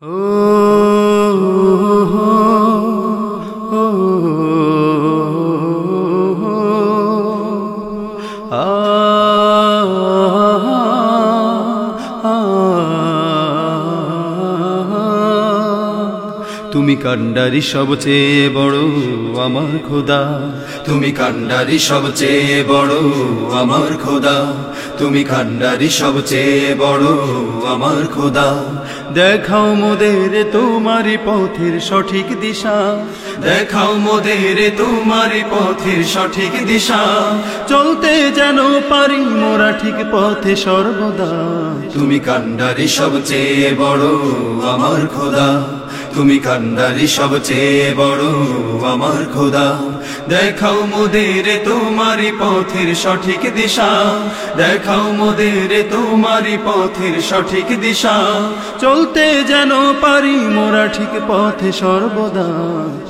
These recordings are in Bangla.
Oh. তুমি কান্ডারি সবচেয়ে বড় আমার খোদা। তুমি কান্ডারি সবচেয়ে বড় আমার খোদা। তুমি কান্ডারি সবচেয়ে বড় আমার খোদা। দেখাও মোদের তোমারি পথের সঠিক দিশা। দেখাও মোদের তোমারি পথের সঠিক দিশা। চলতে যেন পারি মোরা ঠিক পথে সর্বদা। তুমি কান্ডারি সবচেয়ে বড় আমার খোদা। তুমি কান্ডারি সবচেয়ে বড়, আমার খোদা। দেখাও মোদের তোমারি পথের সঠিক দিশা। দেখাও মোদের তোমারি পথের সঠিক দিশা। চলতে যেন পারি মোরা ঠিক পথে সর্বদা।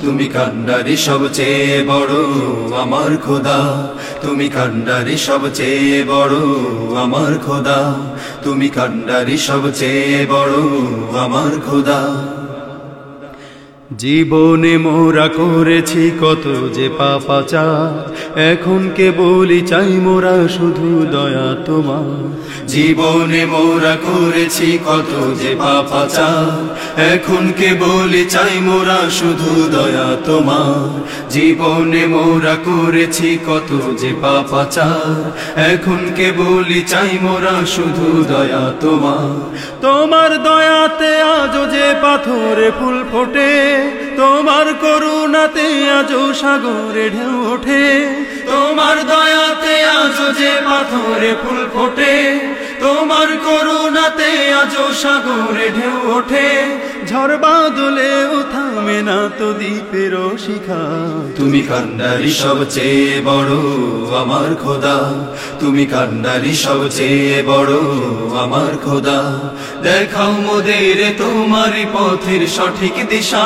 তুমি কান্ডারি সবচেয়ে বড়, আমার খোদা। তুমি কান্ডারি সবচেয়ে বড়, আমার খোদা। তুমি কান্ডারি সবচেয়ে বড়, আমার খোদা। জীবনে মোরা করেছি কত যে পাপাচা এখন কে বলি চাই মোরা শুধু দয়া তোমার। জীবনে মোরা করেছি কত যে পাপাচা এখন কে বলি চাই মোরা শুধু দয়া তোমার। জীবনে মোরা করেছি কত যে পাপাচা এখন কে বলি চাই মোরা শুধু দয়া তোমার। তোমার দয়াতে আজও যে পাথরে ফুল ফোটে তোমার করুণাতে আজও সাগরে ঢেউ ওঠে। তোমার দয়াতে আজও যে পাথরে ফুল ফোটে। তোমার করুণাতে আজও সাগরে ঢেউ ওঠে। ঝড় বাদলেও থামে না তো দ্বীপের শিখা। তুমি কান্ডারি সবচেয়ে বড় আমার খোদা। তুমি কান্ডারি সবচেয়ে বড় আমার খোদা। দেখাও মোদের তোমারি পথের সঠিক দিশা।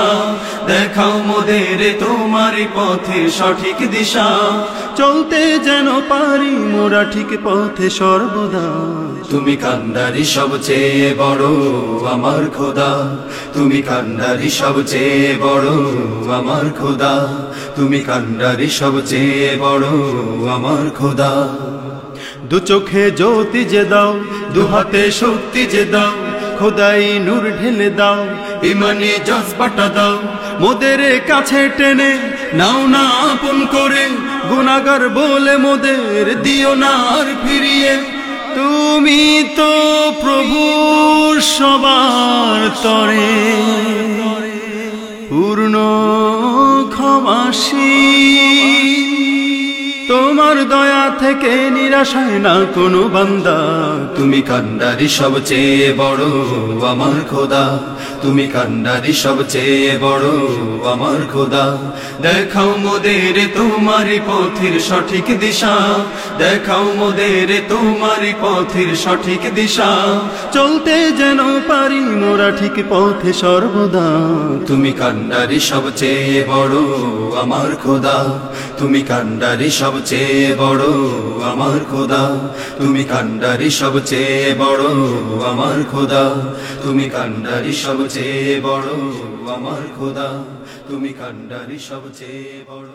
দেখাও মোদের তোমারি পথের সঠিক দিশা। চলতে যেন পারি মোরা ঠিক পথে সর্বদা। তুমি কান্ডারি সবচেয়ে বড় আমার খোদা। তুমি কান্ডারি সবচেয়ে বড় আমার খোদা, তুমি কান্ডারি সবচেয়ে বড় আমার খোদা। দু চোখে জ্যোতি যে দাও, দু হাতে শক্তি যে দাও, খোদাই নূর ঢেলে দাও, ইমানি জজবাটা দাও। মোদের কাছে টেনে নাও না আপন করে গুনাগার বলে মোদের দিও না আর ফিরিয়ে। তুমি তো প্রভু সবার তরে। পূর্ণ ক্ষমাসী তোমার দয়া থেকে নিরাশায় না কোনো বান্দা। তুমি কান্ডারি সবচেয়ে বড়, আমার খোদা। তুমি কান্ডারি সবচেয়ে বড়, আমার খোদা। দেখাও মোদের তোমারি পথের সঠিক দিশা। দেখাও মোদের তোমারি পথের সঠিক দিশা। চলতে যেন পারি মোরা ঠিক পথে সর্বদা। তুমি কান্ডারি সবচেয়ে বড়, আমার খোদা। তুমি কান্ডারি সবচেয়ে বড় আমার খোদা। তুমি কান্ডারি সবচেয়ে বড় আমার খোদা। তুমি কান্ডারি সবচেয়ে বড় আমার খোদা। তুমি কান্ডারি সবচেয়ে বড়